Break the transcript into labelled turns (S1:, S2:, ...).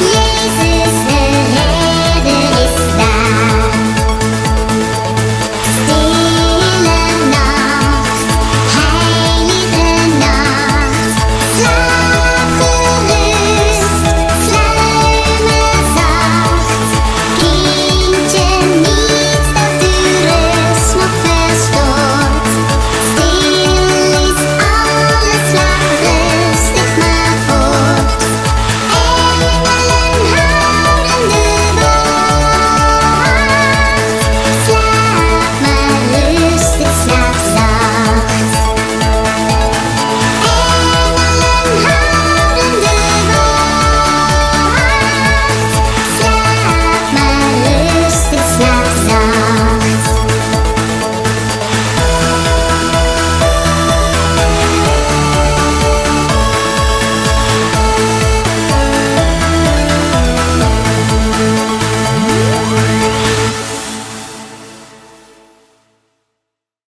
S1: Yeah.